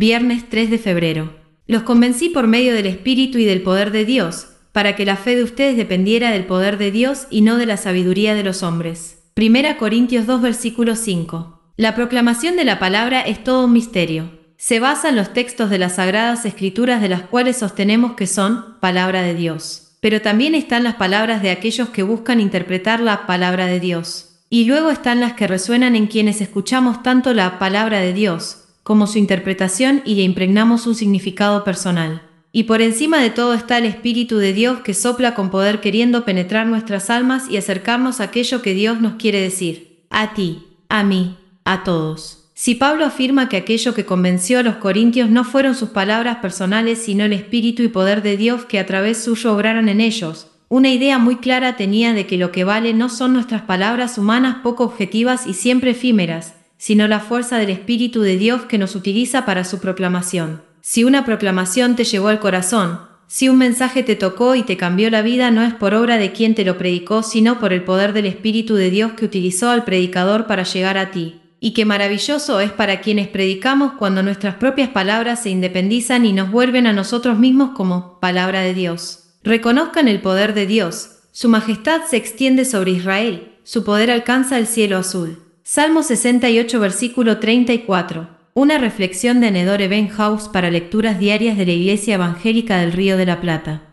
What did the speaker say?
viernes 3 de febrero. Los convencí por medio del Espíritu y del poder de Dios, para que la fe de ustedes dependiera del poder de Dios y no de la sabiduría de los hombres. Primera Corintios 2 versículo 5. La proclamación de la palabra es todo un misterio. Se basa en los textos de las sagradas escrituras de las cuales sostenemos que son palabra de Dios. Pero también están las palabras de aquellos que buscan interpretar la palabra de Dios. Y luego están las que resuenan en quienes escuchamos tanto la palabra de Dios, como su interpretación y le impregnamos un significado personal. Y por encima de todo está el Espíritu de Dios que sopla con poder queriendo penetrar nuestras almas y acercarnos a aquello que Dios nos quiere decir. A ti, a mí, a todos. Si Pablo afirma que aquello que convenció a los corintios no fueron sus palabras personales, sino el Espíritu y poder de Dios que a través suyo obraron en ellos, una idea muy clara tenía de que lo que vale no son nuestras palabras humanas poco objetivas y siempre efímeras, sino la fuerza del Espíritu de Dios que nos utiliza para su proclamación. Si una proclamación te llevó al corazón, si un mensaje te tocó y te cambió la vida, no es por obra de quien te lo predicó, sino por el poder del Espíritu de Dios que utilizó al predicador para llegar a ti. Y qué maravilloso es para quienes predicamos cuando nuestras propias palabras se independizan y nos vuelven a nosotros mismos como palabra de Dios. Reconozcan el poder de Dios. Su majestad se extiende sobre Israel, su poder alcanza el cielo azul. Salmo 68 versículo 34. Una reflexión de Nedore Benhaus para lecturas diarias de la Iglesia Evangélica del Río de la Plata.